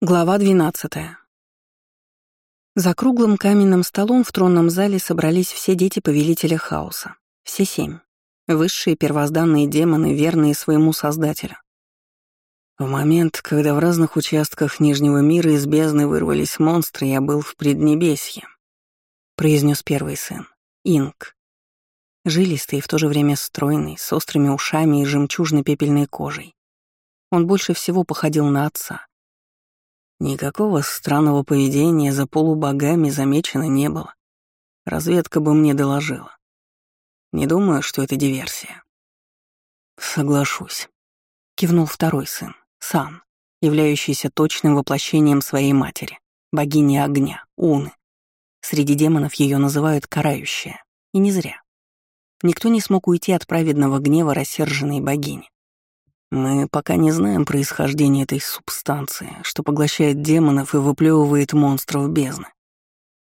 Глава 12. За круглым каменным столом в тронном зале собрались все дети повелителя хаоса. Все семь. Высшие первозданные демоны, верные своему создателю. В момент, когда в разных участках Нижнего мира из бездны вырвались монстры, я был в Преднебесье, произнес первый сын, Инк. Жилистый и в то же время стройный, с острыми ушами и жемчужно-пепельной кожей. Он больше всего походил на отца. Никакого странного поведения за полубогами замечено не было. Разведка бы мне доложила. Не думаю, что это диверсия. Соглашусь. Кивнул второй сын, Сан, являющийся точным воплощением своей матери, богини огня, Уны. Среди демонов ее называют карающая. И не зря. Никто не смог уйти от праведного гнева рассерженной богини. Мы пока не знаем происхождения этой субстанции, что поглощает демонов и выплевывает монстров бездны.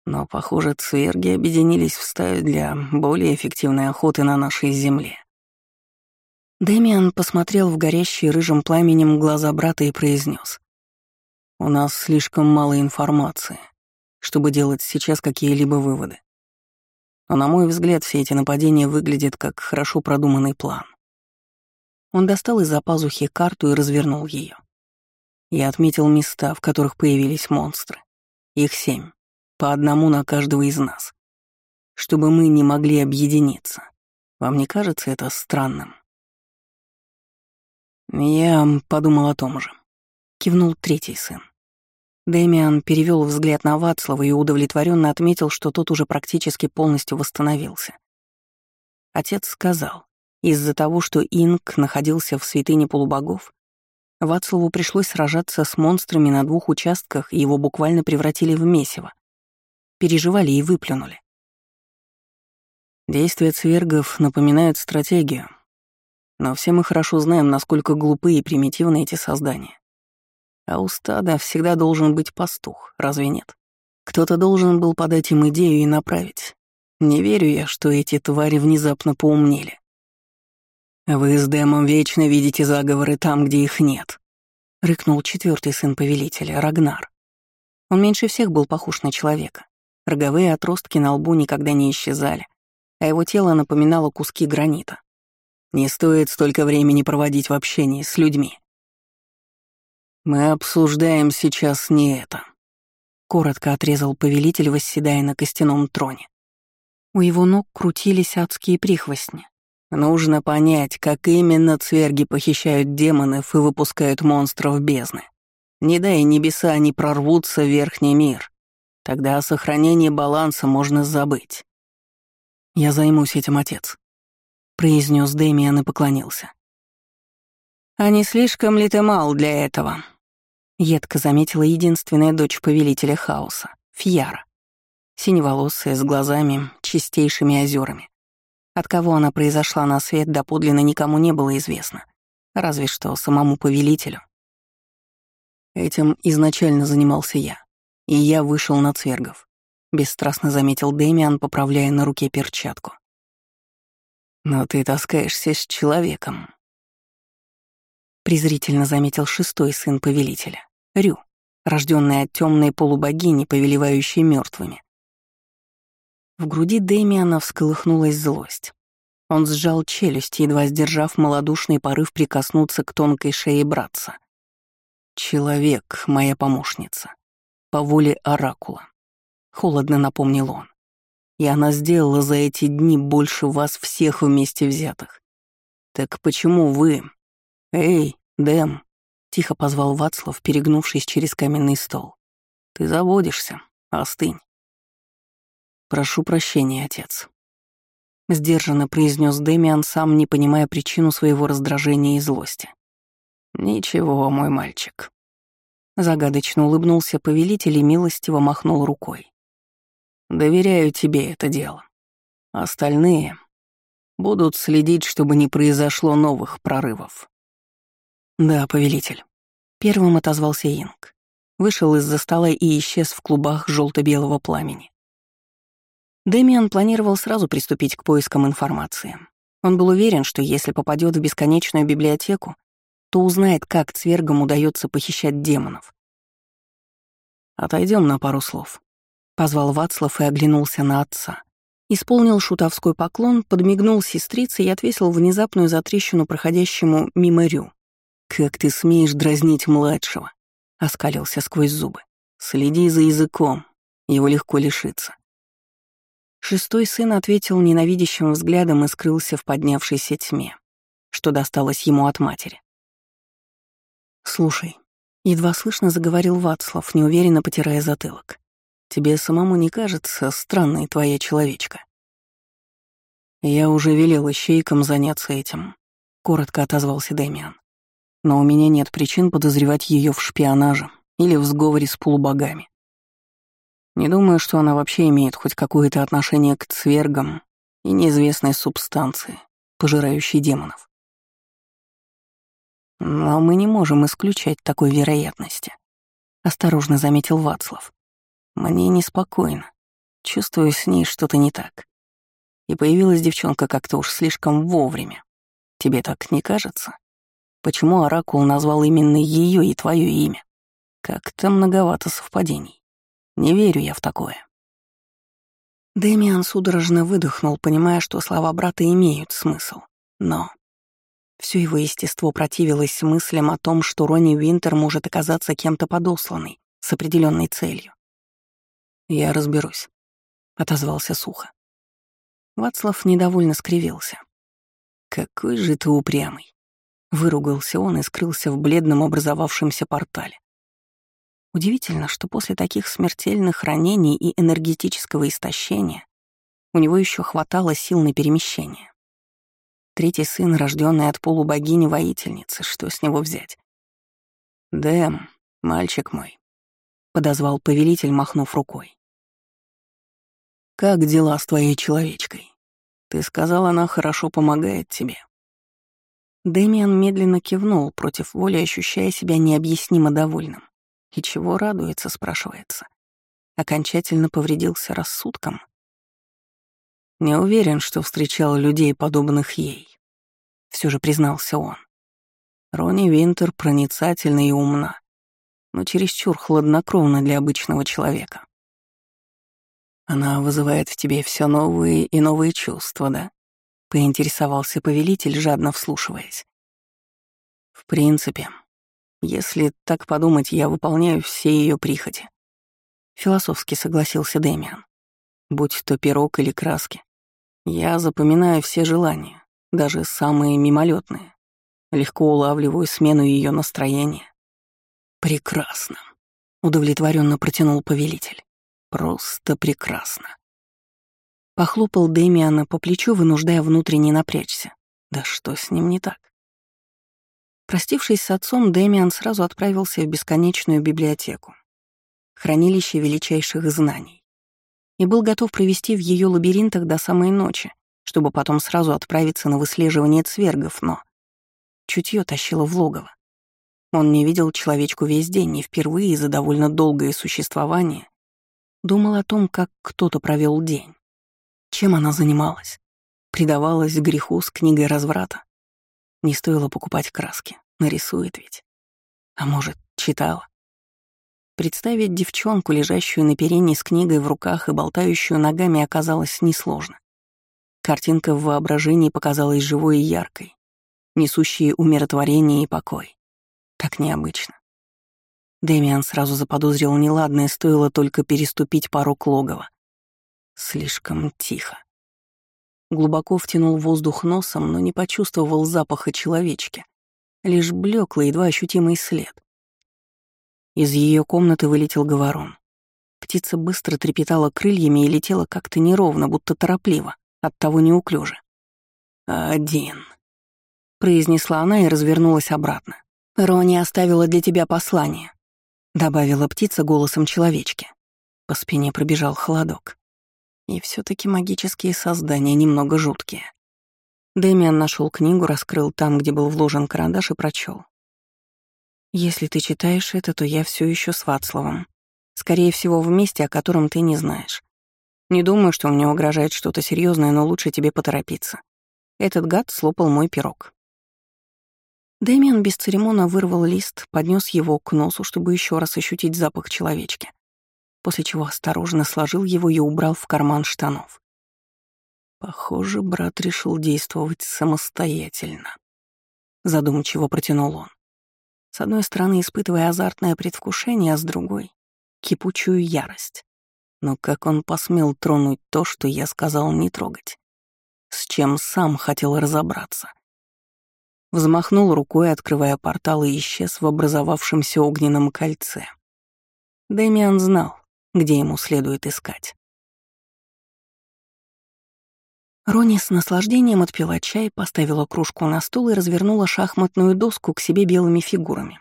Но, похоже, цверги объединились в стаю для более эффективной охоты на нашей земле. Дэмиан посмотрел в горящие рыжим пламенем глаза брата и произнес: «У нас слишком мало информации, чтобы делать сейчас какие-либо выводы. Но, на мой взгляд, все эти нападения выглядят как хорошо продуманный план. Он достал из-за пазухи карту и развернул ее. Я отметил места, в которых появились монстры. Их семь. По одному на каждого из нас. Чтобы мы не могли объединиться. Вам не кажется это странным? Я подумал о том же. Кивнул третий сын. Дэмиан перевел взгляд на Вацлава и удовлетворенно отметил, что тот уже практически полностью восстановился. Отец сказал, из-за того, что Инк находился в святыне полубогов, Вацлаву пришлось сражаться с монстрами на двух участках, и его буквально превратили в месиво. Переживали и выплюнули. Действия цвергов напоминают стратегию, но все мы хорошо знаем, насколько глупы и примитивны эти создания. А у стада всегда должен быть пастух, разве нет? Кто-то должен был подать им идею и направить. Не верю я, что эти твари внезапно поумнели. «Вы с Дэмом вечно видите заговоры там, где их нет», — рыкнул четвертый сын повелителя, Рагнар. Он меньше всех был похож на человека. Роговые отростки на лбу никогда не исчезали, а его тело напоминало куски гранита. Не стоит столько времени проводить в общении с людьми. «Мы обсуждаем сейчас не это», — коротко отрезал повелитель, восседая на костяном троне. У его ног крутились адские прихвостни, Нужно понять, как именно цверги похищают демонов и выпускают монстров бездны. Не дай небеса, они прорвутся в верхний мир. Тогда о сохранении баланса можно забыть. «Я займусь этим, отец», — произнес Дэмиан и поклонился. «А не слишком ли ты мал для этого?» — едко заметила единственная дочь повелителя хаоса, Фьяра. Синеволосая, с глазами, чистейшими озерами. От кого она произошла на свет, доподлинно никому не было известно. Разве что самому повелителю. Этим изначально занимался я. И я вышел на цвергов. Бесстрастно заметил Дэмиан, поправляя на руке перчатку. «Но ты таскаешься с человеком», — презрительно заметил шестой сын повелителя, Рю, рожденный от темной полубогини, повелевающей мертвыми. В груди Дэмиана всколыхнулась злость. Он сжал челюсть, едва сдержав малодушный порыв прикоснуться к тонкой шее братца. «Человек, моя помощница. По воле Оракула», — холодно напомнил он. «И она сделала за эти дни больше вас всех вместе взятых. Так почему вы... Эй, Дэм!» — тихо позвал Вацлав, перегнувшись через каменный стол. «Ты заводишься. Остынь. «Прошу прощения, отец», — сдержанно произнес Дэмиан, сам не понимая причину своего раздражения и злости. «Ничего, мой мальчик». Загадочно улыбнулся повелитель и милостиво махнул рукой. «Доверяю тебе это дело. Остальные будут следить, чтобы не произошло новых прорывов». «Да, повелитель». Первым отозвался Инг. Вышел из-за стола и исчез в клубах желто белого пламени. Дэмиан планировал сразу приступить к поискам информации. Он был уверен, что если попадет в бесконечную библиотеку, то узнает, как цвергам удается похищать демонов. Отойдем на пару слов. Позвал Вацлав и оглянулся на отца. Исполнил шутовской поклон, подмигнул сестрице и отвесил внезапную затрещину проходящему мимо Рю. «Как ты смеешь дразнить младшего?» — оскалился сквозь зубы. «Следи за языком, его легко лишиться». Шестой сын ответил ненавидящим взглядом и скрылся в поднявшейся тьме, что досталось ему от матери. «Слушай», — едва слышно заговорил Вацлав, неуверенно потирая затылок. Тебе самому не кажется странной твоя человечка?» «Я уже велел ищейкам заняться этим», — коротко отозвался Дэмиан. «Но у меня нет причин подозревать ее в шпионаже или в сговоре с полубогами. Не думаю, что она вообще имеет хоть какое-то отношение к цвергам и неизвестной субстанции, пожирающей демонов. Но мы не можем исключать такой вероятности», — осторожно заметил Вацлав. Мне неспокойно. Чувствую с ней что-то не так. И появилась девчонка как-то уж слишком вовремя. Тебе так не кажется? Почему Оракул назвал именно ее и твое имя? Как-то многовато совпадений. Не верю я в такое. Дэмиан судорожно выдохнул, понимая, что слова брата имеют смысл. Но все его естество противилось мыслям о том, что Ронни Винтер может оказаться кем-то подосланной с определенной целью. «Я разберусь», — отозвался сухо. Вацлав недовольно скривился. «Какой же ты упрямый!» — выругался он и скрылся в бледном образовавшемся портале. Удивительно, что после таких смертельных ранений и энергетического истощения у него еще хватало сил на перемещение. Третий сын, рожденный от полубогини-воительницы, что с него взять? «Дэм, мальчик мой», — подозвал повелитель, махнув рукой. «Как дела с твоей человечкой? Ты сказал, она хорошо помогает тебе». Дэмиан медленно кивнул, против воли ощущая себя необъяснимо довольным. И чего радуется, спрашивается. Окончательно повредился рассудком. Не уверен, что встречал людей, подобных ей. Все же признался он. Рони Винтер проницательна и умна, но чересчур хладнокровна для обычного человека. Она вызывает в тебе все новые и новые чувства, да? Поинтересовался повелитель, жадно вслушиваясь. В принципе, если так подумать, я выполняю все ее прихоти. Философски согласился Дэмиан. Будь то пирог или краски. Я запоминаю все желания, даже самые мимолетные. Легко улавливаю смену ее настроения. Прекрасно, удовлетворенно протянул повелитель. Просто прекрасно. Похлопал Дэмиана по плечу, вынуждая внутренне напрячься. Да что с ним не так? Простившись с отцом, Дэмиан сразу отправился в бесконечную библиотеку, хранилище величайших знаний, и был готов провести в ее лабиринтах до самой ночи, чтобы потом сразу отправиться на выслеживание цвергов, но чутье тащило в логово. Он не видел человечку весь день и впервые за довольно долгое существование Думал о том, как кто-то провел день. Чем она занималась? Предавалась греху с книгой разврата? Не стоило покупать краски, нарисует ведь. А может, читала? Представить девчонку, лежащую на перине с книгой в руках и болтающую ногами, оказалось несложно. Картинка в воображении показалась живой и яркой, несущей умиротворение и покой. Так необычно. Дэмиан сразу заподозрил неладное, стоило только переступить порог логова. Слишком тихо. Глубоко втянул воздух носом, но не почувствовал запаха человечки. Лишь блеклый, едва ощутимый след. Из ее комнаты вылетел говорон. Птица быстро трепетала крыльями и летела как-то неровно, будто торопливо, оттого неуклюже. «Один», — произнесла она и развернулась обратно. «Рони оставила для тебя послание», добавила птица голосом человечки. По спине пробежал холодок. И все таки магические создания немного жуткие. Дэмиан нашел книгу, раскрыл там, где был вложен карандаш и прочел. «Если ты читаешь это, то я все еще с Вацлавом. Скорее всего, в месте, о котором ты не знаешь. Не думаю, что мне угрожает что-то серьезное, но лучше тебе поторопиться. Этот гад слопал мой пирог. Дэмиан без церемона вырвал лист, поднес его к носу, чтобы еще раз ощутить запах человечки. после чего осторожно сложил его и убрал в карман штанов. Похоже, брат решил действовать самостоятельно. Задумчиво протянул он. С одной стороны, испытывая азартное предвкушение, а с другой — кипучую ярость. Но как он посмел тронуть то, что я сказал не трогать? С чем сам хотел разобраться? Взмахнул рукой, открывая портал, и исчез в образовавшемся огненном кольце. Дэмиан знал, где ему следует искать. Рони с наслаждением отпила чай, поставила кружку на стол и развернула шахматную доску к себе белыми фигурами.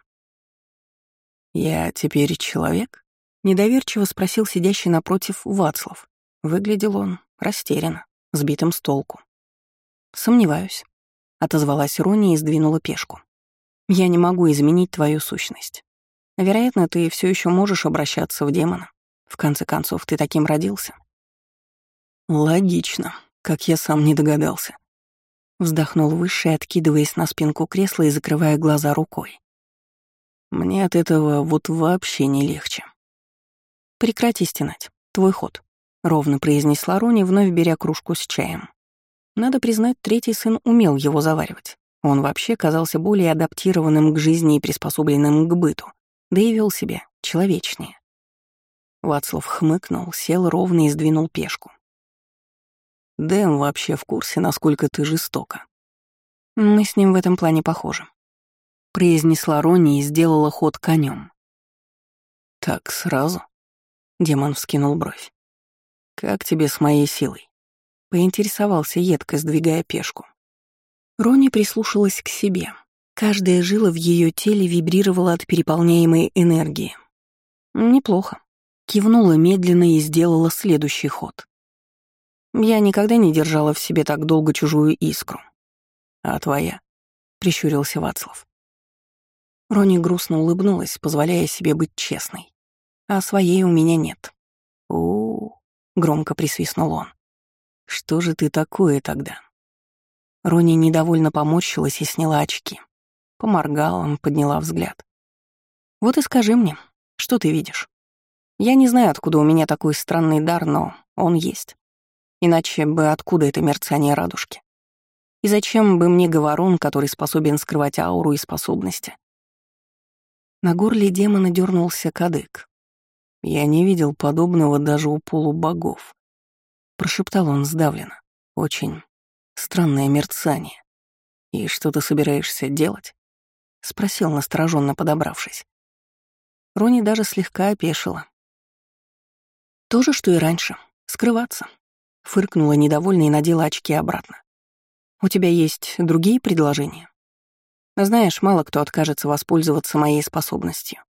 «Я теперь человек?» — недоверчиво спросил сидящий напротив Вацлав. Выглядел он растерянно, сбитым с толку. «Сомневаюсь», — отозвалась Рони и сдвинула пешку. «Я не могу изменить твою сущность. Вероятно, ты все еще можешь обращаться в демона. В конце концов, ты таким родился». «Логично», как я сам не догадался. Вздохнул Высший, откидываясь на спинку кресла и закрывая глаза рукой. Мне от этого вот вообще не легче. «Прекрати стенать. Твой ход», — ровно произнесла Рони, вновь беря кружку с чаем. Надо признать, третий сын умел его заваривать. Он вообще казался более адаптированным к жизни и приспособленным к быту, да и вел себя человечнее. Вацлав хмыкнул, сел ровно и сдвинул пешку. Дэм вообще в курсе, насколько ты жестока. Мы с ним в этом плане похожи. Произнесла Ронни и сделала ход конем. Так сразу? Демон вскинул бровь. Как тебе с моей силой? Поинтересовался едко, сдвигая пешку. Ронни прислушалась к себе. Каждая жила в ее теле вибрировала от переполняемой энергии. Неплохо. Кивнула медленно и сделала следующий ход. Я никогда не держала в себе так долго чужую искру. А твоя? Прищурился Вацлав. Рони грустно улыбнулась, позволяя себе быть честной. А своей у меня нет. У, громко присвистнул он. Что же ты такое тогда? Рони недовольно поморщилась и сняла очки. Поморгала, подняла взгляд. Вот и скажи мне, что ты видишь? Я не знаю, откуда у меня такой странный дар, но он есть. Иначе бы откуда это мерцание радужки? И зачем бы мне говорун, который способен скрывать ауру и способности? На горле демона дернулся кадык. Я не видел подобного даже у полубогов. Прошептал он сдавленно. Очень странное мерцание. И что ты собираешься делать? Спросил настороженно подобравшись. Рони даже слегка опешила. То же, что и раньше. Скрываться. Фыркнула недовольно и надела очки обратно. «У тебя есть другие предложения?» «Знаешь, мало кто откажется воспользоваться моей способностью.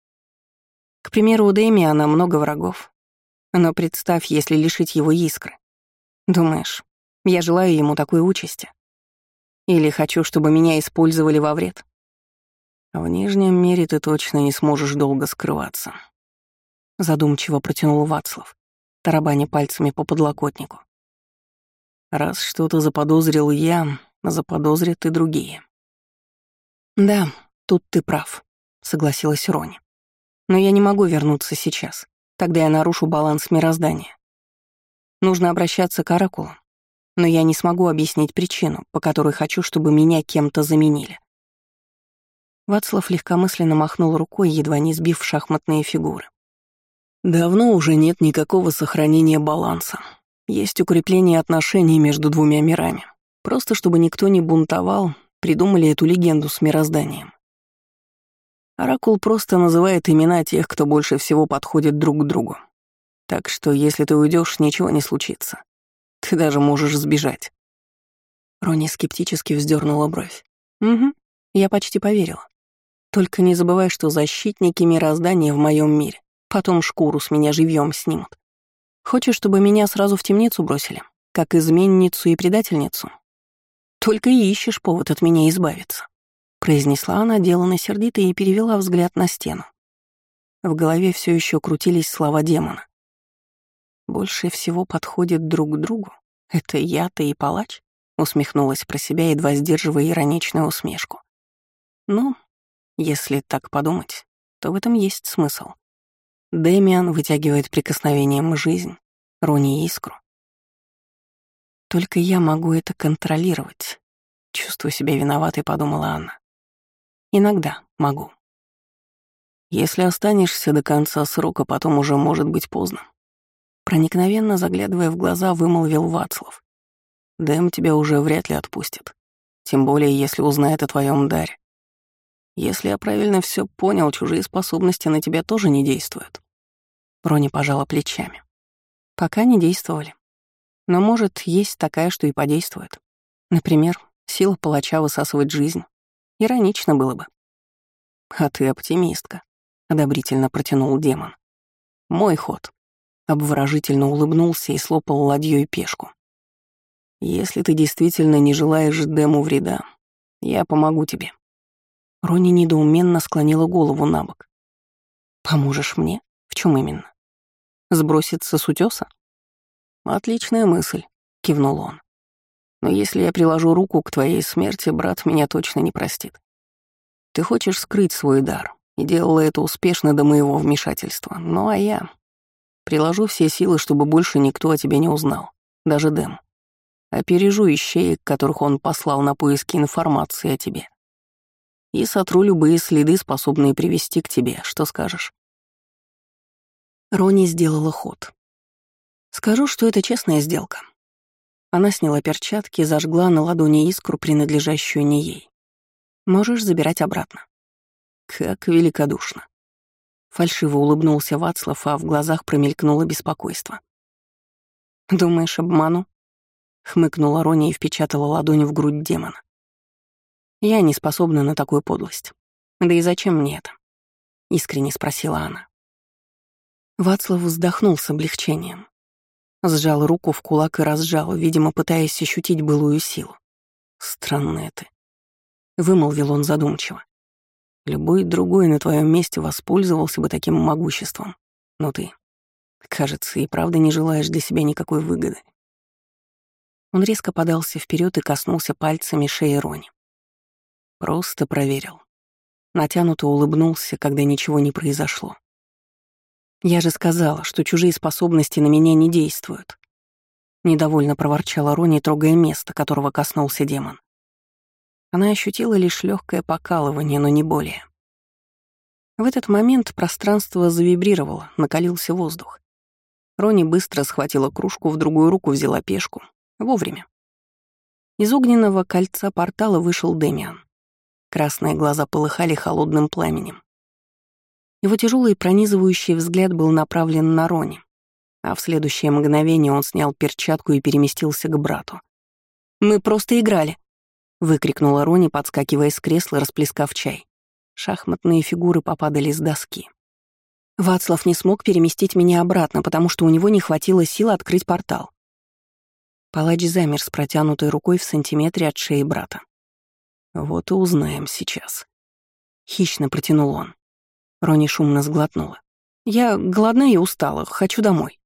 К примеру, у Дэмиана много врагов. Но представь, если лишить его искры. Думаешь, я желаю ему такой участи? Или хочу, чтобы меня использовали во вред?» «В Нижнем мире ты точно не сможешь долго скрываться», — задумчиво протянул Вацлав, тарабаня пальцами по подлокотнику. Раз что-то заподозрил я, заподозрят и другие. Да, тут ты прав, согласилась Рони. Но я не могу вернуться сейчас. Тогда я нарушу баланс мироздания. Нужно обращаться к Оракулу. Но я не смогу объяснить причину, по которой хочу, чтобы меня кем-то заменили. Вацлав легкомысленно махнул рукой, едва не сбив шахматные фигуры. Давно уже нет никакого сохранения баланса. Есть укрепление отношений между двумя мирами. Просто чтобы никто не бунтовал, придумали эту легенду с мирозданием. Оракул просто называет имена тех, кто больше всего подходит друг к другу. Так что, если ты уйдешь, ничего не случится. Ты даже можешь сбежать. Рони скептически вздернула бровь. Угу, я почти поверила. Только не забывай, что защитники мироздания в моем мире потом шкуру с меня живьем снимут. Хочешь, чтобы меня сразу в темницу бросили, как изменницу и предательницу? Только и ищешь повод от меня избавиться», — произнесла она деланно сердито и перевела взгляд на стену. В голове все еще крутились слова демона. «Больше всего подходит друг к другу? Это я-то и палач?» — усмехнулась про себя, едва сдерживая ироничную усмешку. «Ну, если так подумать, то в этом есть смысл. Дэмиан вытягивает прикосновением жизнь, Рони искру. Только я могу это контролировать. Чувствую себя виноватой, подумала Анна. Иногда могу. Если останешься до конца срока, потом уже может быть поздно. Проникновенно заглядывая в глаза, вымолвил Вацлав. Дэм тебя уже вряд ли отпустит. Тем более, если узнает о твоем даре. Если я правильно все понял, чужие способности на тебя тоже не действуют. Рони пожала плечами. Пока не действовали. Но, может, есть такая, что и подействует. Например, сила палача высасывать жизнь. Иронично было бы. А ты оптимистка, — одобрительно протянул демон. Мой ход. Обворожительно улыбнулся и слопал ладьёй пешку. Если ты действительно не желаешь Дему вреда, я помогу тебе. Рони недоуменно склонила голову на бок. «Поможешь мне? В чем именно? Сброситься с утеса? «Отличная мысль», — кивнул он. «Но если я приложу руку к твоей смерти, брат меня точно не простит. Ты хочешь скрыть свой дар, и делала это успешно до моего вмешательства. Ну а я приложу все силы, чтобы больше никто о тебе не узнал, даже Дэм. Опережу ищеек, которых он послал на поиски информации о тебе и сотру любые следы, способные привести к тебе. Что скажешь?» Рони сделала ход. «Скажу, что это честная сделка». Она сняла перчатки зажгла на ладони искру, принадлежащую не ей. «Можешь забирать обратно». «Как великодушно». Фальшиво улыбнулся Вацлав, а в глазах промелькнуло беспокойство. «Думаешь, обману?» — хмыкнула Рони и впечатала ладонь в грудь демона. Я не способна на такую подлость. Да и зачем мне это? Искренне спросила она. Вацлав вздохнул с облегчением. Сжал руку в кулак и разжал, видимо, пытаясь ощутить былую силу. «Странное ты», — вымолвил он задумчиво. «Любой другой на твоем месте воспользовался бы таким могуществом. Но ты, кажется, и правда не желаешь для себя никакой выгоды». Он резко подался вперед и коснулся пальцами шеи Рони. Просто проверил. Натянуто улыбнулся, когда ничего не произошло. «Я же сказала, что чужие способности на меня не действуют». Недовольно проворчала Рони, трогая место, которого коснулся демон. Она ощутила лишь легкое покалывание, но не более. В этот момент пространство завибрировало, накалился воздух. Рони быстро схватила кружку, в другую руку взяла пешку. Вовремя. Из огненного кольца портала вышел Демиан. Красные глаза полыхали холодным пламенем. Его тяжелый пронизывающий взгляд был направлен на Рони, а в следующее мгновение он снял перчатку и переместился к брату. «Мы просто играли!» — выкрикнула Рони, подскакивая с кресла, расплескав чай. Шахматные фигуры попадали с доски. Вацлав не смог переместить меня обратно, потому что у него не хватило сил открыть портал. Палач замер с протянутой рукой в сантиметре от шеи брата. Вот и узнаем сейчас. Хищно протянул он. Рони шумно сглотнула. Я голодна и устала, хочу домой.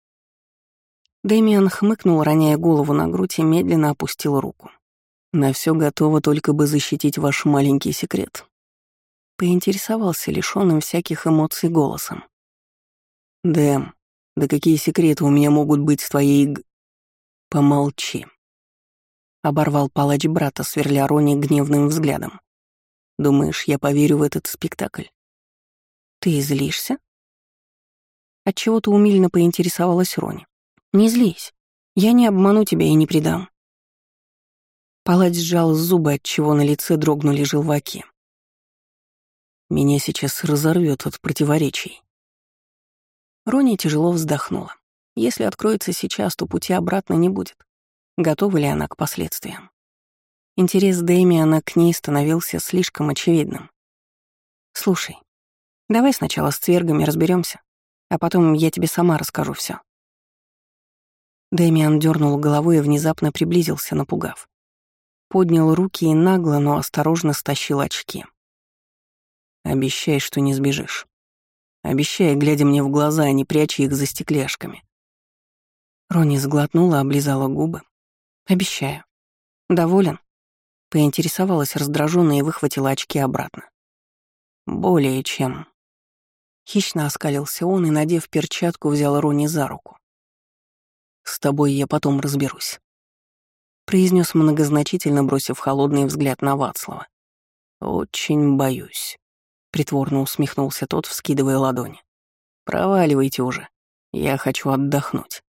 Дэмиан хмыкнул, роняя голову на грудь и медленно опустил руку. На все готово только бы защитить ваш маленький секрет. Поинтересовался лишённым всяких эмоций голосом. Дэм, да какие секреты у меня могут быть с твоей г... Помолчи. Оборвал палач брата, сверля Рони гневным взглядом. «Думаешь, я поверю в этот спектакль?» «Ты злишься?» Отчего-то умильно поинтересовалась Рони. «Не злись. Я не обману тебя и не предам». Палач сжал зубы, отчего на лице дрогнули желваки. «Меня сейчас разорвет от противоречий». Рони тяжело вздохнула. Если откроется сейчас, то пути обратно не будет. Готова ли она к последствиям? Интерес Дэмиана к ней становился слишком очевидным. «Слушай, давай сначала с цвергами разберемся, а потом я тебе сама расскажу все. Дэмиан дернул головой и внезапно приблизился, напугав. Поднял руки и нагло, но осторожно стащил очки. «Обещай, что не сбежишь. Обещай, глядя мне в глаза, а не пряча их за стекляшками». Рони сглотнула, облизала губы, Обещаю. Доволен? Поинтересовалась раздражённая и выхватила очки обратно. Более чем. Хищно оскалился он и, надев перчатку, взял Рони за руку. «С тобой я потом разберусь», — произнес многозначительно, бросив холодный взгляд на Вацлава. «Очень боюсь», — притворно усмехнулся тот, вскидывая ладони. «Проваливайте уже. Я хочу отдохнуть».